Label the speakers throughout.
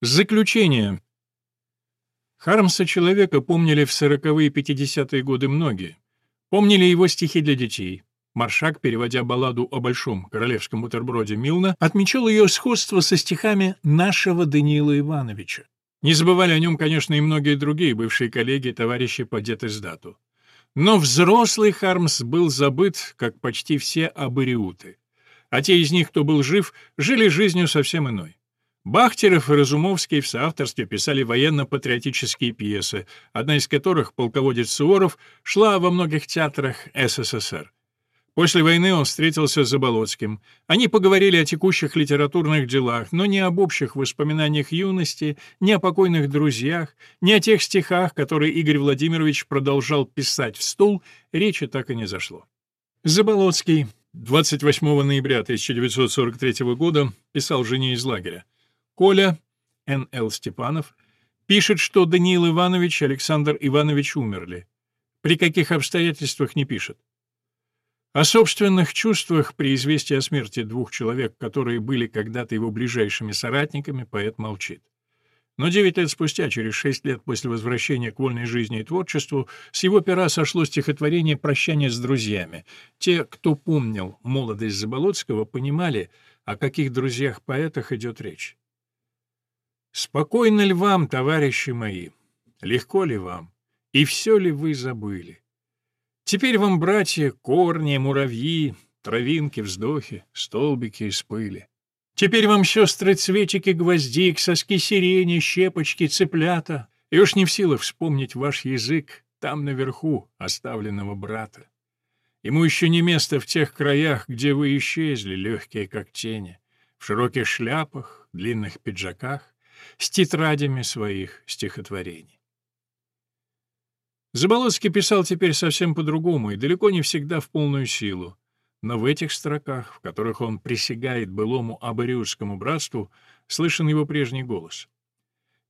Speaker 1: Заключение. Хармса человека помнили в сороковые и пятидесятые годы многие. Помнили его стихи для детей. Маршак, переводя балладу о большом королевском бутерброде Милна, отмечал ее сходство со стихами нашего Даниила Ивановича. Не забывали о нем, конечно, и многие другие бывшие коллеги и товарищи по детиздату. Но взрослый Хармс был забыт, как почти все абориуты. А те из них, кто был жив, жили жизнью совсем иной. Бахтеров и Разумовский в соавторстве писали военно-патриотические пьесы, одна из которых, «Полководец Суворов», шла во многих театрах СССР. После войны он встретился с Заболоцким. Они поговорили о текущих литературных делах, но не об общих воспоминаниях юности, не о покойных друзьях, не о тех стихах, которые Игорь Владимирович продолжал писать в стол, речи так и не зашло. Заболоцкий 28 ноября 1943 года писал жене из лагеря. Коля, Н.Л. Степанов, пишет, что Даниил Иванович и Александр Иванович умерли. При каких обстоятельствах не пишет. О собственных чувствах при известии о смерти двух человек, которые были когда-то его ближайшими соратниками, поэт молчит. Но девять лет спустя, через шесть лет после возвращения к вольной жизни и творчеству, с его пера сошло стихотворение «Прощание с друзьями». Те, кто помнил молодость Заболоцкого, понимали, о каких друзьях-поэтах идет речь. Спокойно ли вам, товарищи мои? Легко ли вам? И все ли вы забыли? Теперь вам, братья, корни, муравьи, травинки, вздохи, столбики из пыли. Теперь вам, сестры, цветики гвоздик, соски сирени, щепочки, цыплята. И уж не в силах вспомнить ваш язык там наверху оставленного брата. Ему еще не место в тех краях, где вы исчезли, легкие как тени, в широких шляпах, длинных пиджаках, с тетрадями своих стихотворений. Заболоцкий писал теперь совсем по-другому и далеко не всегда в полную силу, но в этих строках, в которых он присягает былому абориутскому братству, слышен его прежний голос.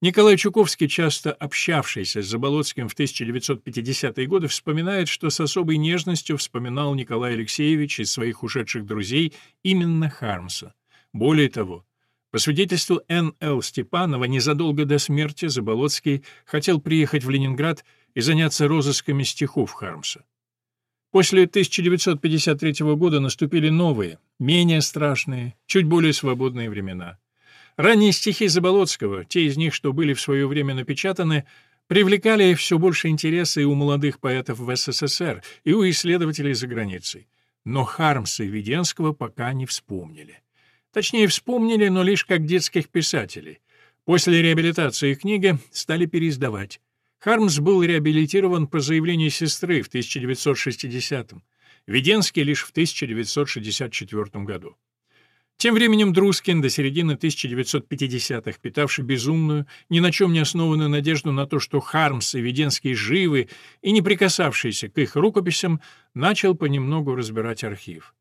Speaker 1: Николай Чуковский, часто общавшийся с Заболоцким в 1950-е годы, вспоминает, что с особой нежностью вспоминал Николай Алексеевич из своих ушедших друзей именно Хармса. Более того, по свидетельству Н.Л. Степанова, незадолго до смерти Заболоцкий хотел приехать в Ленинград и заняться розысками стихов Хармса. После 1953 года наступили новые, менее страшные, чуть более свободные времена. Ранние стихи Заболоцкого, те из них, что были в свое время напечатаны, привлекали все больше интереса и у молодых поэтов в СССР, и у исследователей за границей. Но Хармса и Веденского пока не вспомнили. Точнее, вспомнили, но лишь как детских писателей. После реабилитации книги стали переиздавать. Хармс был реабилитирован по заявлению сестры в 1960-м, Веденский лишь в 1964 году. Тем временем Друскин до середины 1950-х, питавший безумную, ни на чем не основанную надежду на то, что Хармс и Веденский живы и не прикасавшийся к их рукописям, начал понемногу разбирать архив.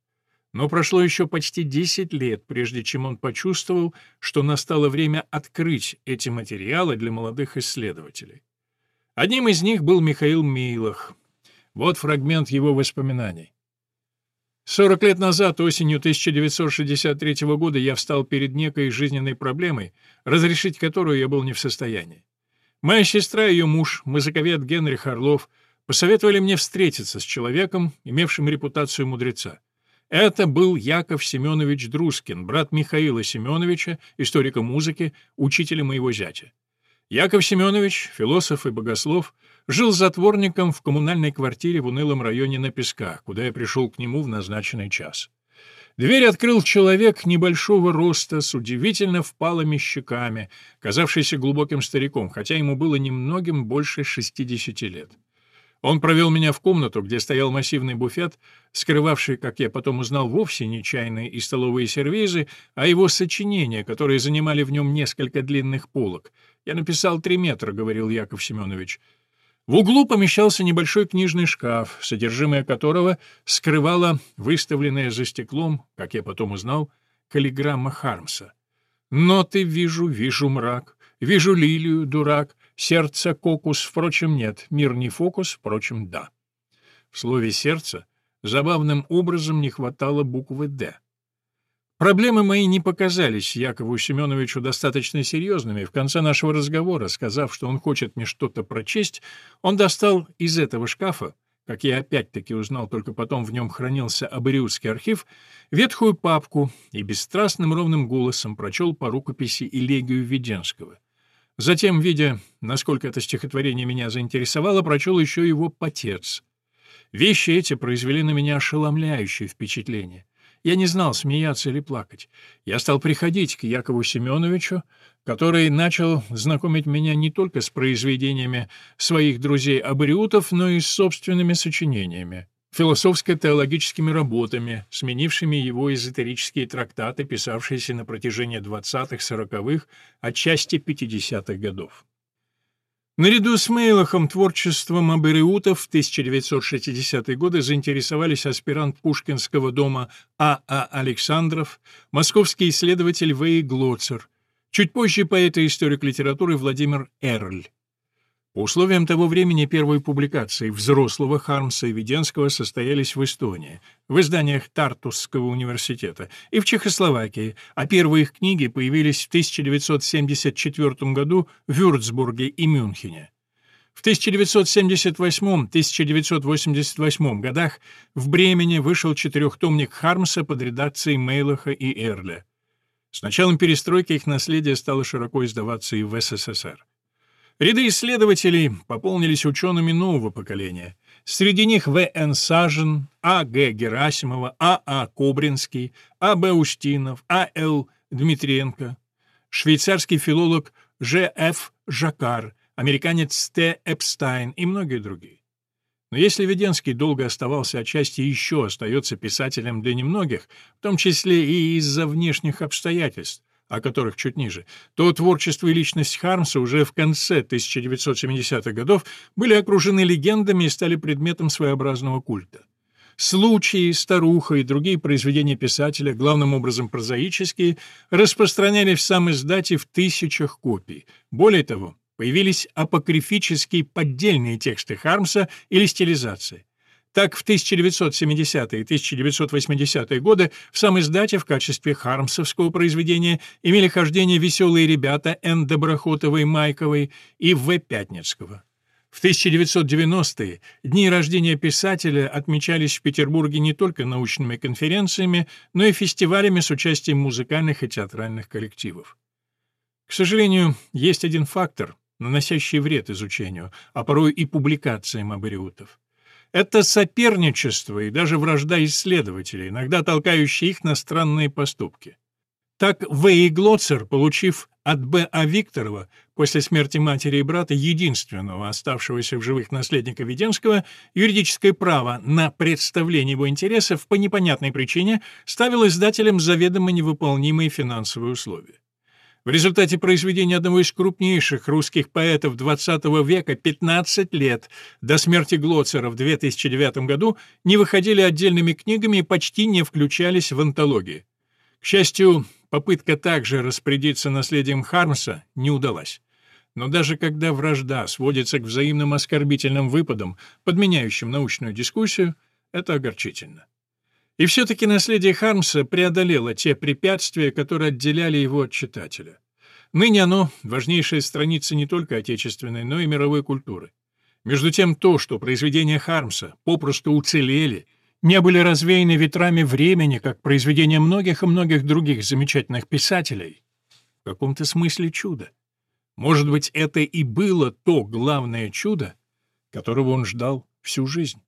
Speaker 1: Но прошло еще почти 10 лет, прежде чем он почувствовал, что настало время открыть эти материалы для молодых исследователей. Одним из них был Михаил Милах. Вот фрагмент его воспоминаний. 40 лет назад, осенью 1963 года, я встал перед некой жизненной проблемой, разрешить которую я был не в состоянии. Моя сестра и ее муж, музыковед Генрих Орлов, посоветовали мне встретиться с человеком, имевшим репутацию мудреца. Это был Яков Семенович Друскин, брат Михаила Семеновича, историка музыки, учителя моего зятя. Яков Семенович, философ и богослов, жил затворником в коммунальной квартире в унылом районе на Песках, куда я пришел к нему в назначенный час. Дверь открыл человек небольшого роста, с удивительно впалыми щеками, казавшийся глубоким стариком, хотя ему было немногим больше 60 лет. Он провел меня в комнату, где стоял массивный буфет, скрывавший, как я потом узнал, вовсе не чайные и столовые сервизы, а его сочинения, которые занимали в нем несколько длинных полок. «Я написал три метра», — говорил Яков Семенович. В углу помещался небольшой книжный шкаф, содержимое которого скрывала выставленная за стеклом, как я потом узнал, каллиграмма Хармса. «Ноты вижу, вижу мрак, вижу лилию, дурак, Сердце — кокус, впрочем, нет. Мир не фокус, впрочем, да. В слове «сердце» забавным образом не хватало буквы «Д». Проблемы мои не показались Якову Семеновичу достаточно серьезными. В конце нашего разговора, сказав, что он хочет мне что-то прочесть, он достал из этого шкафа, как я опять-таки узнал, только потом в нем хранился Абыриутский архив, ветхую папку и бесстрастным ровным голосом прочел по рукописи Илегию Веденского. Затем, видя, насколько это стихотворение меня заинтересовало, прочел еще его «Потец». Вещи эти произвели на меня ошеломляющее впечатление. Я не знал, смеяться или плакать. Я стал приходить к Якову Семеновичу, который начал знакомить меня не только с произведениями своих друзей-абориутов, но и с собственными сочинениями, философско-теологическими работами, сменившими его эзотерические трактаты, писавшиеся на протяжении 20-х-40-х, отчасти 50-х годов. Наряду с Мейлахом творчеством абериутов в 1960-е годы заинтересовались аспирант Пушкинского дома А.А. А. Александров, московский исследователь В.И. Глоцер, чуть позже поэт и историк литературы Владимир Эрль. По условиям того времени первые публикации взрослого Хармса и Веденского состоялись в Эстонии, в изданиях Тартусского университета, и в Чехословакии, а первые их книги появились в 1974 году в Вюрцбурге и Мюнхене. В 1978-1988 годах в Бремене вышел четырехтомник Хармса под редакцией Мейлаха и Эрля. С началом перестройки их наследие стало широко издаваться и в СССР. Ряды исследователей пополнились учеными нового поколения. Среди них В.Н. Сажен, А.Г. Герасимова, А.А. Кобринский, А.Б. Устинов, А.Л. Дмитриенко, швейцарский филолог Ж.Ф. Жакар, американец Т. Эпстайн и многие другие. Но если Веденский долго оставался отчасти еще остается писателем для немногих, в том числе и из-за внешних обстоятельств, о которых чуть ниже, то творчество и личность Хармса уже в конце 1970-х годов были окружены легендами и стали предметом своеобразного культа. Случаи, старуха и другие произведения писателя, главным образом прозаические, распространялись в сам издате в тысячах копий. Более того, появились апокрифические поддельные тексты Хармса или стилизации. Так, в 1970-е и 1980-е годы в самой издате в качестве хармсовского произведения имели хождение «Веселые ребята» Н. Доброхотовой Майковой и В. Пятницкого. В 1990-е дни рождения писателя отмечались в Петербурге не только научными конференциями, но и фестивалями с участием музыкальных и театральных коллективов. К сожалению, есть один фактор, наносящий вред изучению, а порой и публикациям абориутов. Это соперничество и даже вражда исследователей, иногда толкающие их на странные поступки. Так В. Глоцер, получив от Б. А. Викторова после смерти матери и брата, единственного оставшегося в живых наследника Веденского, юридическое право на представление его интересов по непонятной причине ставил издателям заведомо невыполнимые финансовые условия. В результате произведения одного из крупнейших русских поэтов XX века 15 лет до смерти Глоцера в 2009 году не выходили отдельными книгами и почти не включались в антологии. К счастью, попытка также распорядиться наследием Хармса не удалась. Но даже когда вражда сводится к взаимным оскорбительным выпадам, подменяющим научную дискуссию, это огорчительно. И все-таки наследие Хармса преодолело те препятствия, которые отделяли его от читателя. Ныне оно — важнейшая страница не только отечественной, но и мировой культуры. Между тем то, что произведения Хармса попросту уцелели, не были развеяны ветрами времени, как произведения многих и многих других замечательных писателей, в каком-то смысле чудо. Может быть, это и было то главное чудо, которого он ждал всю жизнь.